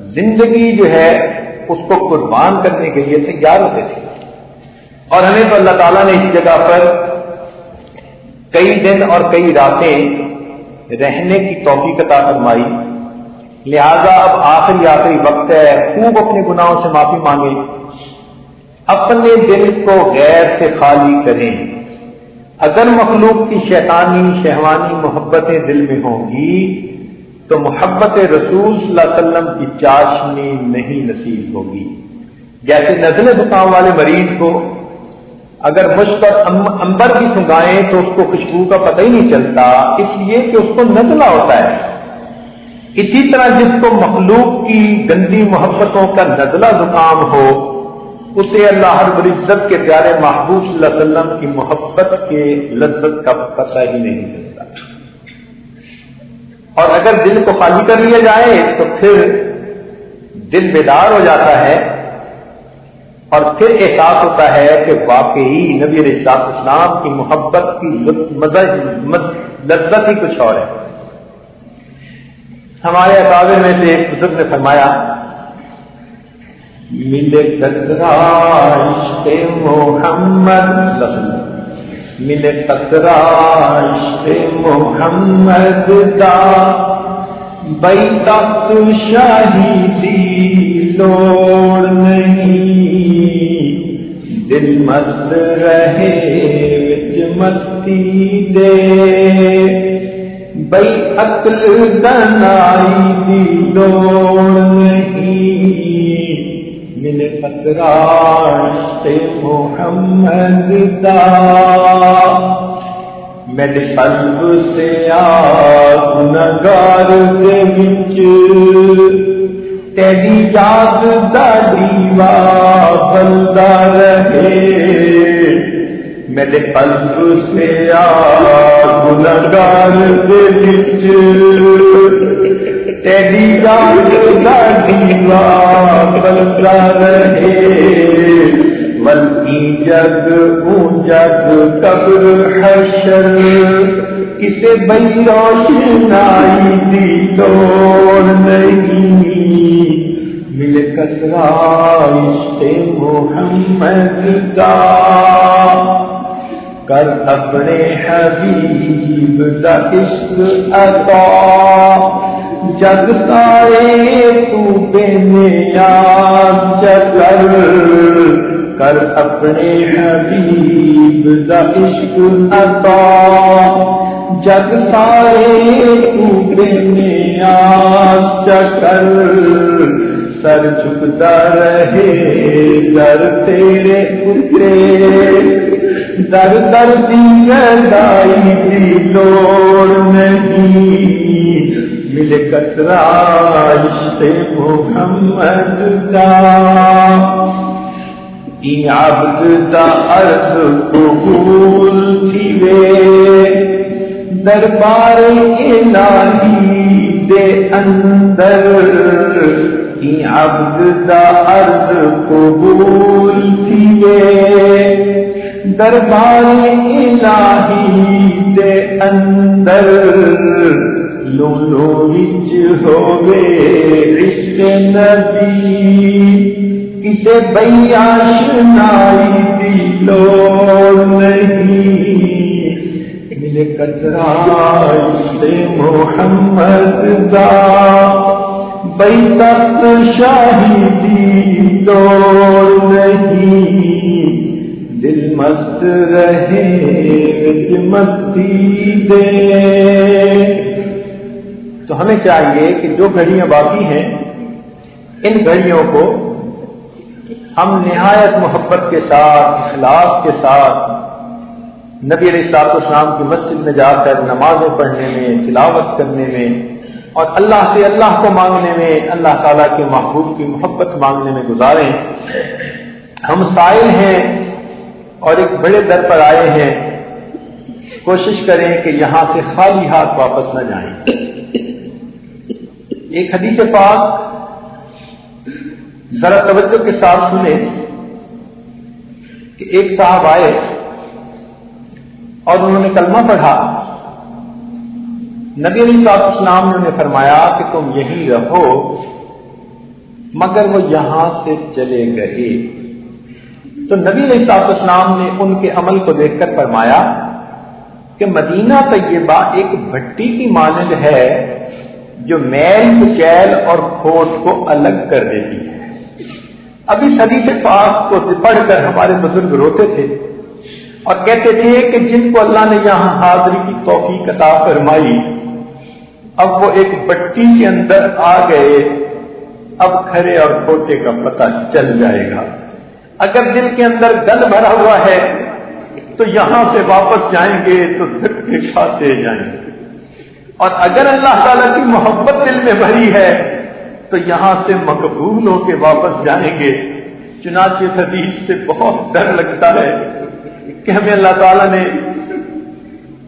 زندگی جو ہے، اس کو قربان کرنے کے لیے تیار ہوتے تھے۔ اور ہمیں تو اللہ تعالیٰ نے اس جگہ پر کئی دن اور کئی راتیں رہنے کی توفیق عطا فرمائی۔ لہذا اب آخری آخری وقت ہے، خوب اپنے گناہوں سے معافی مانگے اپنے دل کو غیر سے خالی کریں۔ اگر مخلوق کی شیطانی، شہوانی محبتیں دل میں ہوں گی، تو محبت رسول صلی اللہ علیہ وسلم کی چاشنی نہیں نصیب ہوگی۔ جیسے نزل زکام والے مریض کو اگر مجھ پر امبر بھی سنگائیں تو اس کو خوشبو کا پتہ ہی نہیں چلتا، اس لیے کہ اس کو نزلہ ہوتا ہے۔ اسی طرح جس کو مخلوق کی گندی محبتوں کا نزلہ زکام ہو، اسے اللہ ہر العزت کے پیارے محبوب صلی اللہ علیہ وسلم کی محبت کے لذت کا پتہ ہی نہیں چلتا۔ اور اگر دل کو خالی کر لیا جائے تو پھر دل بیدار ہو جاتا ہے۔ اور پھر احساس ہوتا ہے کہ واقعی نبی علیہ اسلام کی محبت کی لذت ہی کچھ اور ہے۔ ہمارے اکابر میں سے ایک بزرگ نے فرمایا ملے عشق محمد ملے عشق محمد دا بئی تخت شاہی سی لوڑ نہیں۔ دل مست رہے، وچ مستی دے۔ بئی عقل دنائی دی لوڑ نہیں۔ مل پتراش محمد دا۔ میرے قلب سے آگ نگار دے وچ۔ تیری یاد دا دیوا بندہ رہے۔ میرے قلب سے گنگار تیری یاد دا دیوا بندہ رہے۔ بلکی جگ اون جگ قبر حشر کسے بئی روشنائی دی توڑ نہیں مل کترا عشق محمد کا کر اپنے حبیب دا عشق عطا جگ سائے تو بے نیاز جگر کر اپنے حبیب دا عشق عطا جگ سائے تو بے نیاز جگر سر جھکتا رہے در تیرے اترے۔ در در دی دائی کی لوڑ نہیں۔ مل کترا رشتے محمد کا عبد دا ارض قبول تھی وے۔ دربار الہی دے اندر عبد دا عرض قبول تھیے دربار الہی دے اندر لولو وچ ہوگے عشق نبی۔ کسے بیاش نائی دی لوڑ نہیں۔ ملے کچرا عشق محمد دا۔ بئی تخت شاہی دوڑ نہیں۔ دل مست رہے مستی دے۔ تو ہمیں چاہیے کہ جو گھڑیاں باقی ہیں، ان گھڑیوں کو ہم نہایت محبت کے ساتھ، اخلاص کے ساتھ نبی علیہ صاحب السلام کی مسجد میں جا کر نمازیں پڑھنے میں، تلاوت کرنے میں اور اللہ سے اللہ کو مانگنے میں، اللہ تعالیٰ کے محبوب کی محبت مانگنے میں گزاریں ہم سائل ہیں اور ایک بڑے در پر آئے ہیں۔ کوشش کریں کہ یہاں سے خالی ہاتھ واپس نہ جائیں۔ ایک حدیث پاک ذرا توجہ کے ساتھ سنیں کہ ایک صاحب آئے اور انہوں نے کلمہ پڑھا۔ نبی علی صاحب اسلام نے فرمایا کہ تم یہی رہو، مگر وہ یہاں سے چلے گئے۔ تو نبی علیہ صاحب اسلام نے ان کے عمل کو دیکھ کر فرمایا کہ مدینہ طیبہ ایک بھٹی کی مانند ہے جو میل، کچیل اور کھوٹ کو الگ کر دیتی ہے۔ ابھی صدی سے پاک کو پڑھ کر ہمارے بزرگ روتے تھے اور کہتے تھے کہ جن کو اللہ نے یہاں حاضری کی توفیق عطا فرمائی، اب وہ ایک بٹی کے اندر آ گئے۔ اب کھڑے اور کھوٹے کا پتہ چل جائے گا۔ اگر دل کے اندر گل بھرا ہوا ہے تو یہاں سے واپس جائیں گے تو دھکے کھاتے جائیں گے۔ اور اگر اللہ تعالیٰ کی محبت دل میں بھری ہے تو یہاں سے مقبول ہو کے واپس جائیں گے۔ چنانچہ حدیث سے بہت ڈر لگتا ہے کہ ہمیں اللہ تعالیٰ نے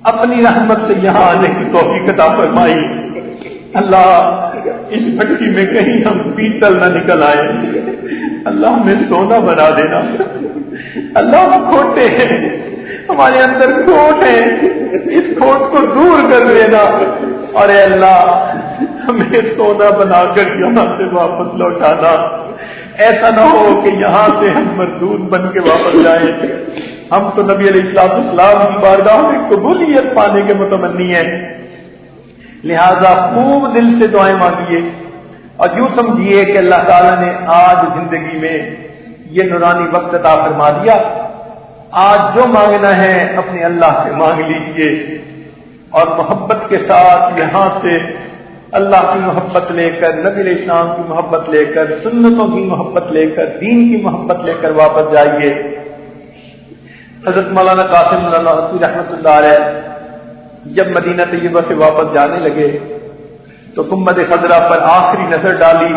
اپنی رحمت سے یہاں آنے کی توفیق عطا فرمائی۔ اللہ، اس بھٹی میں کہیں ہم پیتل نہ نکل آئے اللہ ہمیں سونا بنا دینا۔ اللہ ہم کھوٹے ہیں۔ ہمارے اندر کھوٹ ہے۔ اس کھوٹ کو دور کر دینا اور اے اللہ ہمیں سونا بنا کر یہاں سے واپس لوٹانا۔ ایسا نہ ہو کہ یہاں سے ہم مردود بن کے واپس جائیں۔ ہم تو نبی علیہ السلام اسلام کی بارگاہ میں قبولیت پانے کے متمنی ہیں۔ لہذا خوب دل سے دعائیں مانگیے۔ اور یوں سمجھیے کہ اللہ تعالیٰ نے آج زندگی میں یہ نورانی وقت عطا فرما دیا۔ آج جو مانگنا ہے اپنے اللہ سے مانگ لیجیے اور محبت کے ساتھ یہاں سے اللہ کی محبت لے کر، نبی علیہ السلام کی محبت لے کر، سنتوں کی محبت لے کر، دین کی محبت لے کر واپس جائیے۔ حضرت مولانا قاسم رحمۃ اللہ علیہ جب مدینہ طیبہ سے واپس جانے لگے تو کمبد خزرہ پر آخری نظر ڈالی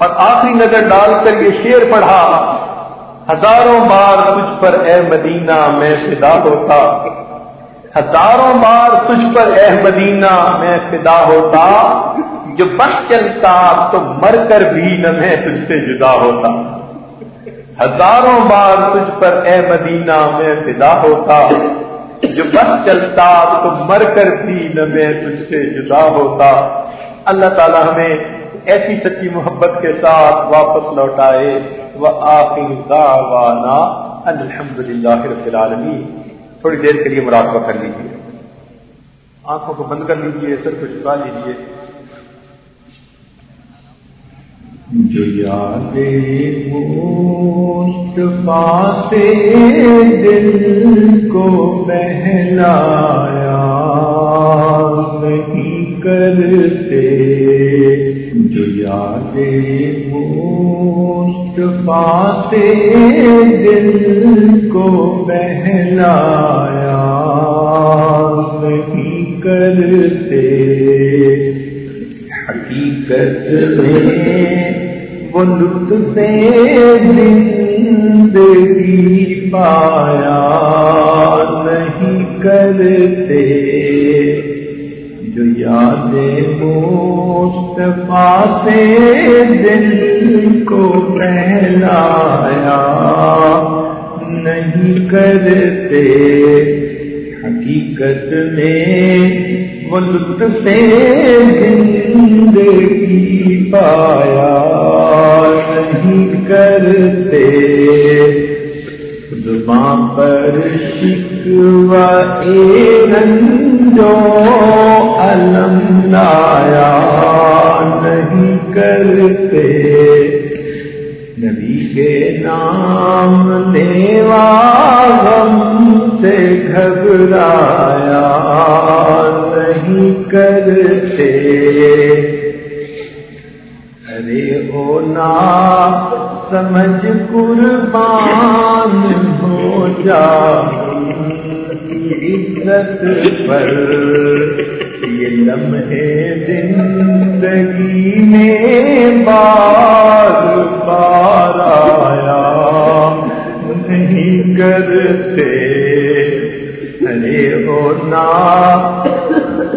اور آخری نظر ڈال کر یہ شیر پڑھا، ہزاروں بار تجھ پر اے مدینہ میں فدا ہوتا۔ ہزاروں بار تجھ پر اے مدینہ میں فدا ہوتا، جو بس چلتا تو مر کر بھی نہ میں تجھ سے جدا ہوتا۔ ہزاروں بار تجھ پر اے مدینہ میں فدا ہوتا، جو بس چلتا تو مر کر بھی نہ میں تجھ سے جدا ہوتا۔ اللہ تعالی ہمیں ایسی سچی محبت کے ساتھ واپس لوٹائے۔ وہ آخر الحمد للہ رب العالمین۔ تھوڑی دیر کے لیے مراقبہ کر لیجیے آنکھوں کو بند کر لیجیے سر کو چھپا لیجیے جو یاد سے دل کو بہلایا، نہیں کرتے۔ جو یاد سے دل کو بہلایا نہیں کرتے، حقیقت میں وہ لطف زندگی پایا نہیں کرتے۔ یاد مصطفیٰ سے دل کو پہلایا نہیں کرتے حقیقت میں وہ لطف زندگی پایا۔ نہیں کرتے زبان پر شکوا جو علم لایا نہیں کرتے۔ نبی کے نام لیوا غم سے گھبرایا نہیں کرتے۔ ارے او نا سمجھ قربان ہو جا۔ عزت پر یہ لمحے زندگی میں بار بار آیا۔ نہیں کرتے ارے ہونا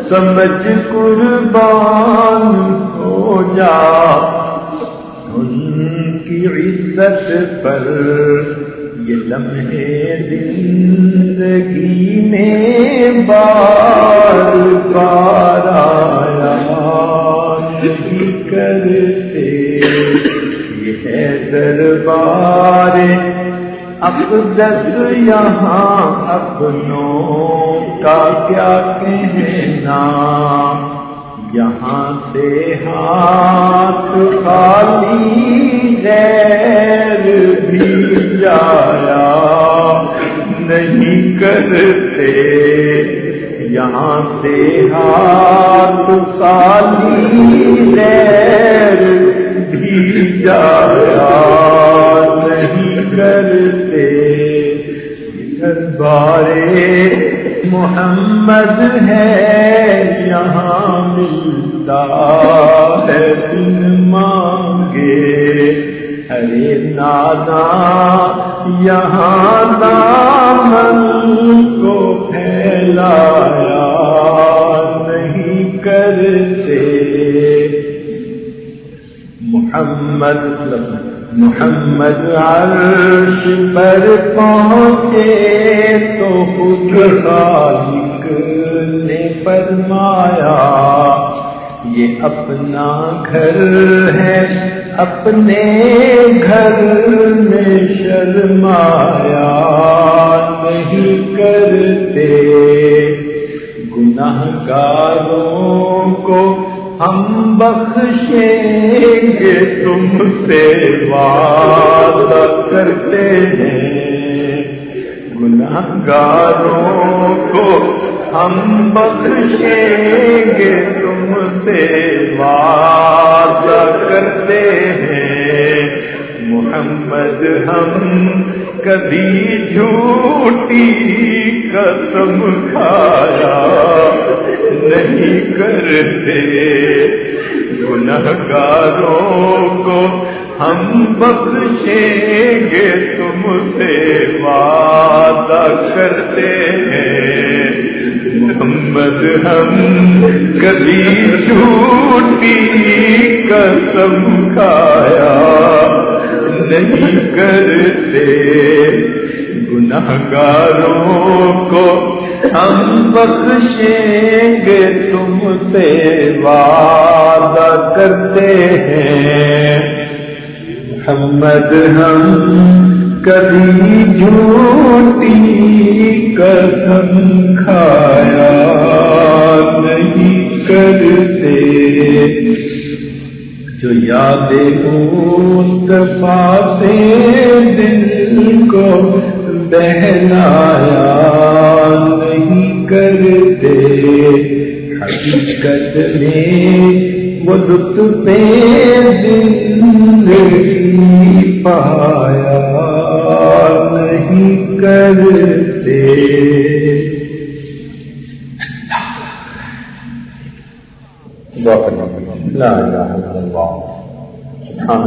سمجھ قربان ہو جا۔ ان کی عزت پر یہ لمحے زندگی میں بار بار آیا نہیں کرتے۔ یہ ہے دربار اقدس یہاں اپنوں کا کیا کہنا۔ یہاں سے ہاتھ خالی غیر کرتے یہاں سے ہاتھ خالی غیر بھی جایا نہیں کرتے۔ یارے محمد ہے، یہاں ملتا ہے بن مانگے۔ ارے نادا یہاں دامن کو پھیلایا نہیں کرتے۔ محمد محمد عرش پر پہنچے تو خود خالق نے فرمایا، یہ اپنا گھر ہے۔ اپنے گھر میں شرمایا نہیں کرتے۔ گناہ گاروں کو ہم بخشیں گے، تم سے وعدہ کرتے ہیں۔ گناہ گاروں کو ہم بخشیں گے تم سے وعدہ کرتے ہیں۔ محمد ہم کبھی جھوٹی قسم کھایا نہیں کرتے۔ گنہ گاروں کو ہم بخشیں گے تم سے وعدہ کرتے ہیں۔ محمد، ہم کبھی جھوٹی قسم کھایا نہیں کرتے۔ گناہ گاروں کو ہم بخشیں گے تم سے وعدہ کرتے ہیں۔ محمد ہم کبھی جھوٹی قسم کھایا نہیں کرتے۔ جو یاد مصطفیٰ سے دل کو بہلایا نہیں کرتے۔ حقیقت میں نہیں کرتے دعا کرنا لا اله الا الله سبحان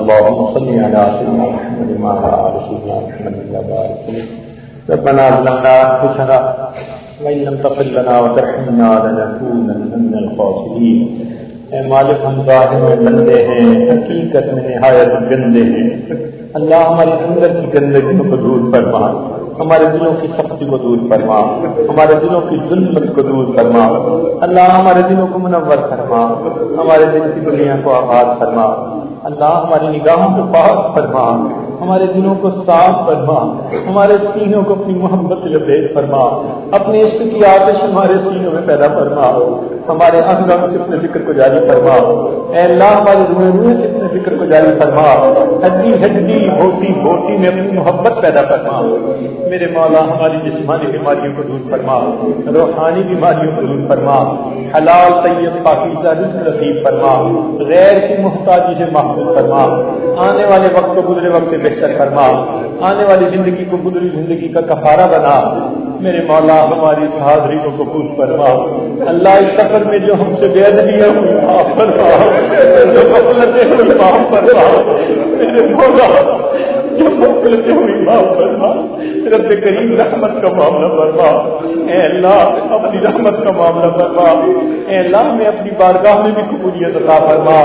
اللهم صل على سيدنا محمد وعلى سيدنا محمد ربنا ظلمنا انفسنا وان لم تغفر لنا وترحمنا لنكونن من الخاسرين اے مالک ہم ظاہر میں بندے ہیں، حقیقت میں نہایت گندے ہیں۔ اللہ ہمارے اندر کی گندگی کو دور فرما۔ ہمارے دلوں کی سختی کو دور فرما۔ ہمارے دلوں کی ظلمت کو دور فرما۔ اللہ ہمارے دلوں کو منور فرما۔ ہمارے دل کی دنیا کو آباد فرما۔ اللہ ہماری نگاہوں کو پاک فرما۔ ہمارے دلوں کو صاف فرما، ہمارے سینوں کو اپنی محبت سے فرما اپنے عشق کی آتش ہمارے سینوں میں پیدا فرما ہمارے انگ سے اپنے ذکر کو جاری فرما اے اللہ، ہمارے روئے روئے سے اپنے ذکر کو جاری فرما ہڈی ہڈی بوٹی بوٹی میں اپنی محبت پیدا فرما میرے مولا، ہماری جسمانی بیماریوں کو دور فرما روحانی بیماریوں کو دور فرما حلال، طیب، پاکیزہ رزق نصیب فرما غیر کی محتاجی سے محفوظ فرما آنے والے وقت کو گزرے وقت سے بہتر فرما۔ آنے والی زندگی کو گزری زندگی کا کفارہ بنا۔ میرے مولا ہماری اس حاضری کو قبول فرما۔ اللہ اس سفر میں جو ہم سے بے ادبی ہے معاف فرما۔ جو غفلتیں ہوئی معاف فرما۔ میرے مولا جو غفلتیں ہوئی، معاف فرما۔ رب کریم رحمت کا معاملہ فرما۔ اے اللہ، اپنی رحمت کا معاملہ فرما۔ اے اللہ، میں اپنی بارگاہ میں بھی قبولیت عطا فرما۔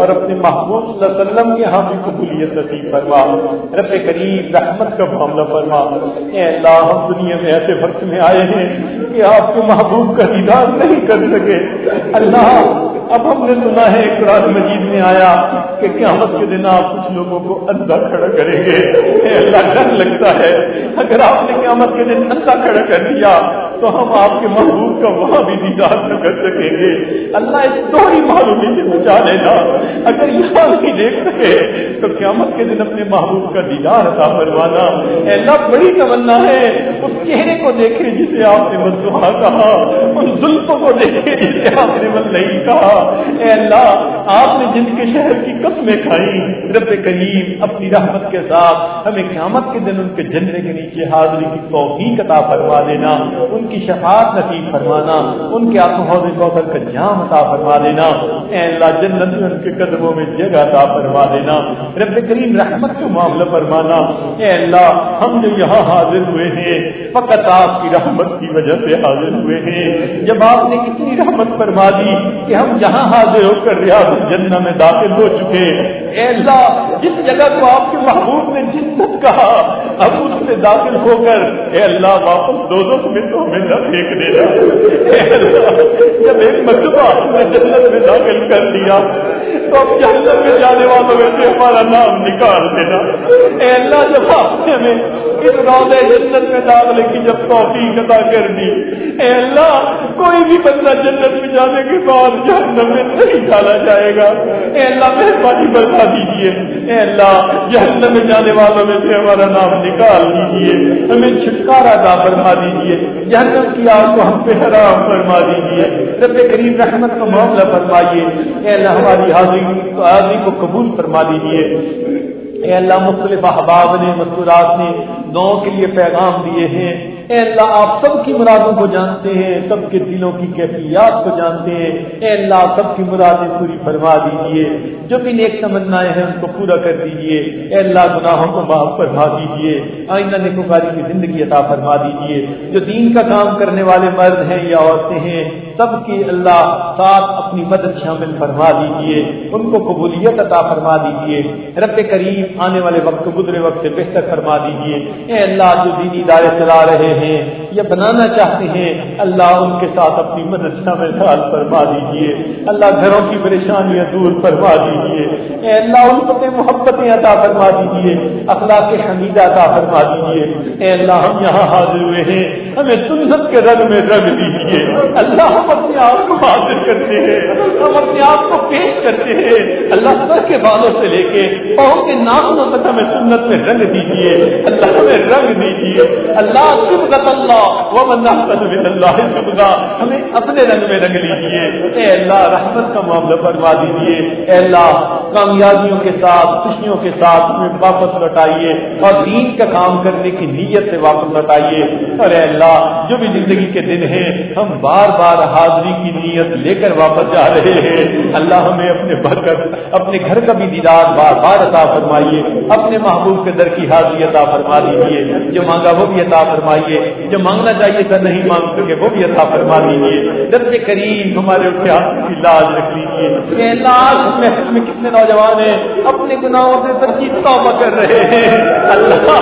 اور اپنے محبوب صلی اللہ علیہ وسلم کے ہاں بھی قبولیت نصیب فرما۔ رب کریم رحمت کا معاملہ فرما۔ اے اللہ، ہم دنیا میں ایسے وقت میں آئے ہیں کہ آپ کے محبوب کا دیدار نہیں کر سکے۔ اللہ اب ہم نے سنا ہے قرآن مجید میں آیا کہ قیامت کے دن آپ کچھ لوگوں کو اندھا کھڑا کریں گے۔ اللہ، ڈر لگتا ہے۔ اگر آپ نے قیامت کے دن اندھا کھڑا کر دیا تو ہم آپ کے محبوب کا وہاں بھی دیدار نہ کر سکیں گے۔ اللہ اس دوہری معلومی سے بچا لینا اگر یہاں نہیں دیکھ سکے تو قیامت کے دن اپنے محبوب کا دیدار عطا فرمانا۔ اللہ بڑی تمنا ہے۔ اس چہرے کو دیکھے جسے آپ نے مسوہا کہا۔ ان زلفوں کو دیکھے جسے آپ نے من نہیں کہا۔ اے اللہ، آپ نے جن کے شہر کی قسمیں کھائی رب کریم اپنی رحمت کے ساتھ ہمیں قیامت کے دن ان کے جنڈے کے نیچے حاضری کی توفیق عطا فرما دینا۔ ان کی شفاعت نصیب فرمانا، ان کے آپ حوض کوثر کا جام عطا فرما دینا۔ اے اللہ، جنت میں ان کے قدموں میں جگہ عطا فرما دینا۔ رب کریم رحمت کو معاملہ فرمانا۔ اے اللہ، ہم جو یہاں حاضر ہوئے ہیں، فقط آپ کی رحمت کی وجہ سے حاضر ہوئے ہیں۔ جب آپ نے اتنی رحمت فرما دی کہ ہم جہاں حاضر ہو کر ریاض جنت میں داخل ہو چکے۔ اے اللہ جس جگہ کو آپ کے محبوب نے جنت کہا، اب اس سے داخل ہو کر، اے اللہ، واپس دو دو منٹوں میں نہ پھینک دینا۔ جب ایک مرتبہ ہم نے جنت میں داخل کر دیا، تو اب جنت میں جانے والوں میں سے ہمارا نام نکال دینا۔ اے اللہ، جب آپ نے ہمیں اس روزے جنت میں داخلے کی جب توفیق ادا کر دی، اے اللہ، کوئی بھی بندہ جنت میں جانے کے بعد جہنم میں نہیں ڈالا جائے گا۔ اے اللہ، مہربانی بتا دیجیے اے اللہ، جہنم میں جانے والوں میں سے ہمارا نام نکال دیجیے ہمیں چھٹکارا دا فرما دیجیے جہنم کی آگ کو ہم پہ حرام فرما دیجیے رب کریم رحمت کا معاملہ فرمائیے۔ اے اللہ، ہماری حاضری حاضری کو قبول فرما دیجیے اے اللہ، مختلف احباب نے مسکرات نے دعاؤں کے لیے پیغام دیے ہیں۔ اے اللہ، آپ سب کی مرادوں کو جانتے ہیں، سب کے دلوں کی کیفیات کو جانتے ہیں۔ اے اللہ سب کی مرادیں پوری فرما دیجیے جو بھی نیک تمنا ہیں، ان کو پورا کر دیجیے اے اللہ، گناہوں کو معاف فرما دیجیے آئندہ نیکوکاری کی زندگی عطا فرما دیجیے جو دین کا کام کرنے والے مرد ہیں یا عورتیں ہیں، سب کی اللہ ساتھ اپنی مدد شامل فرما دیجیے ان کو قبولیت عطا فرما دیجیے رب کریم آنے والے وقت، گزرے وقت سے بہتر فرما دیجیے اے اللہ، جو دینی ادارے چلا رہے ہیں یا بنانا چاہتے ہیں، اللہ ان کے ساتھ اپنی مدد شامل خیال فرما دیجیے اللہ گھروں کی پریشانیاں دور فرما دیجیے اے اللہ، ان کو محبتیں عطا فرما دیجیے اخلاق حمیدہ عطا فرما دیجیے اے اللہ، ہم یہاں حاضر ہوئے ہیں۔ ہمیں سنت کے رنگ میں رنگ دیجیے اللہ، ہم اپنے آپ کو حاضر کرتے ہیں۔ ہم اپنے آپ کو پیش کرتے ہیں۔ اللہ، سر کے بالوں سے لے کے پاؤں کے ناخنوں تک ہمیں سنت میں رنگ دیجیے اللہ، ہمیں رنگ دیجیے اللہ سبغت اللہ وہ بندہ اللہ سبغا ہمیں اپنے رنگ میں رنگ لیجیے اے اللہ، رحمت کا معاملہ فرما دیجیے اے اللہ، کامیابیوں کے ساتھ، خوشیوں کے ساتھ ہمیں واپس لوٹائیے اور دین کا کام کرنے کی نیت سے واپس لوٹائیے. اور اے اللہ، جو بھی زندگی کے دن ہیں، ہم بار بار حاضری کی نیت لے کر واپس جا رہے ہیں. اللہ، ہمیں اپنے برکت، اپنے گھر کا بھی دیدار بار بار عطا فرمائیے. اپنے محبوب کے در کی حاضری عطا فرما دیجیے جو مانگا وہ بھی عطا فرمائیے. جو مانگنا چاہیے تھا نہیں مانگ سکے، وہ بھی عطا فرما دیجیے جب سے کریم ہمارے کی لاج رکھ لیجیے لاج محفل میں کتنے نوجوان ہیں، اپنے گناہوں سے سچی توبہ کر رہے ہیں۔ اللہ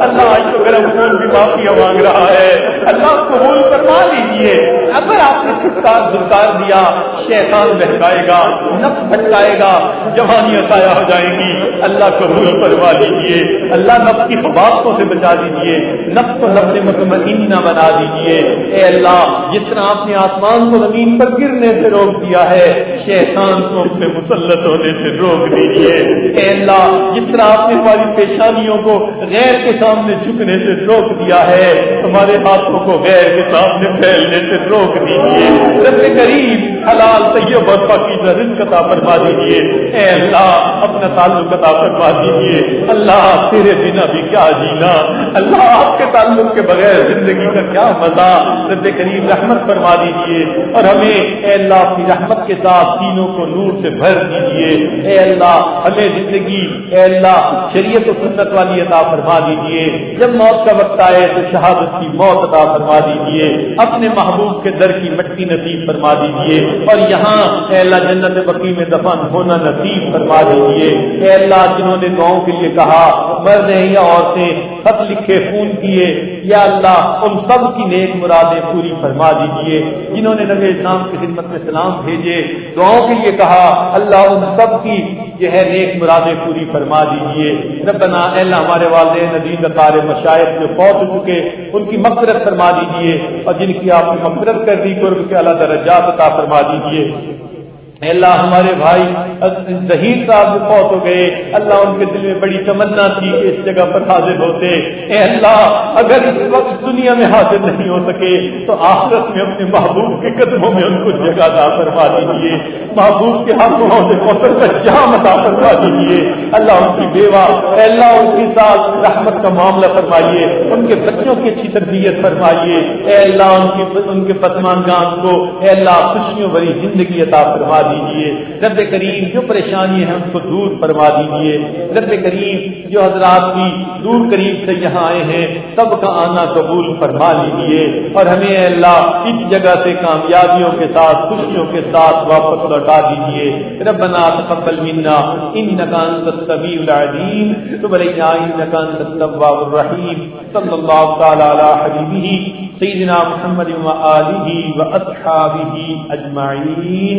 اللہ آج تو گرم خون بھی معافیا مانگ رہا ہے۔ اللہ قبول فرما لیجیے اگر آپ نے چھٹکار دلکار دیا، شیطان بہکائے گا نف بھٹکائے گا، جوانیاں سایہ ہو جائیں گی۔ اللہ قبول فرما لیجیے اللہ نف کی خباستوں سے بچا دیجیے نف کو نفس مطمئنہ بنا دیجیے اے اللہ، جس طرح آپ نے آسمان کو زمین پر گرنے سے روک دیا ہے، شیطان کو اپنے مسلط ہونے سے روک دیجیے اے اللہ، جس طرح آپ نے ہماری پیشانیوں کو غیر کے سامنے جھکنے سے روک دیا ہے، ہمارے ہاتھوں کو غیر کے سامنے پھیلنے سے روک دیجیے رب قریب حلال طیب اور پاکیزہ رزق عطا فرما دیجیے اے اللہ، اپنا تعلق عطا فرما دیجیے اللہ، تیرے بنا بھی کیا جینا۔ اللہ، آپ کے تعلق کے بغیر زندگی کا کیا مزہ؟ رب کریم رحمت فرما دیجیے اور ہمیں اے اللہ اپنی رحمت کے ساتھ تینوں کو نور سے بھر دیجیے اے اللہ، ہمیں زندگی، اے اللہ، شریعت و سنت والی عطا فرما دیجیے جب موت کا وقت آئے تو شہادت کی موت عطا فرما دیجیے اپنے محبوب کے در کی مٹی نصیب فرما دیجیے اور یہاں اے اللہ جنت بقی میں دفن ہونا نصیب فرما دیجیے اے اللہ، جنہوں نے گاؤں کے لیے کہا مرد ہیں یا عورتیں خط لکھے فون کیے یا اللہ، ان سب کی نیک مرادیں پوری فرما دیجیے جنہوں نے نبی اسلام کی خدمت میں سلام بھیجے، دعاؤں کے لیے کہا، اللہ ان سب کی یہ ہے نیک مرادیں پوری فرما دیجیے ربنا اللہ، ہمارے والدین نظیم کار مشاعر جو پہنچ چکے، ان کی مغفرت فرما دیجیے اور جن کی آپ نے مغفرت کر دی قرب کے اللہ درجات عطا فرما دیجیے اے اللہ، ہمارے بھائی ظہیر صاحب جو فوت ہو گئے، اللہ ان کے دل میں بڑی تمنا تھی کہ اس جگہ پر حاضر ہوتے۔ اے اللہ، اگر اس وقت دنیا میں حاضر نہیں ہو سکے، تو آخرت میں اپنے محبوب کے قدموں میں ان کو جگہ دا فرما دیجیے محبوب کے ہاتھوں سے موتر کا جام ادا فرما دیجیے اللہ ان کی بیوہ، اے اللہ ان کے ساتھ رحمت کا معاملہ فرمائیے۔ ان کے بچوں کی اچھی تربیت فرمائیے۔ اے اللہ، ان کی، ان کے پسمانگان کو، اے اللہ، خوشیوں بھری زندگی عطا فرما دیجیے رب کریم جو پریشانی ہے ان کو دور فرما دیجیے رب کریم جو حضرات بھی دور قریب سے یہاں آئے ہیں، سب کا آنا قبول فرما لیجیے اور ہمیں اللہ اس جگہ سے کامیابیوں کے ساتھ، خوشیوں کے ساتھ واپس لوٹا دیجیے ربنا تقبل منا ان انك انت السميع العليم تب علينا انك انت التواب الرحيم صلى الله تعالى على حبيبه سيدنا محمد وآله وأصحابه أجمعين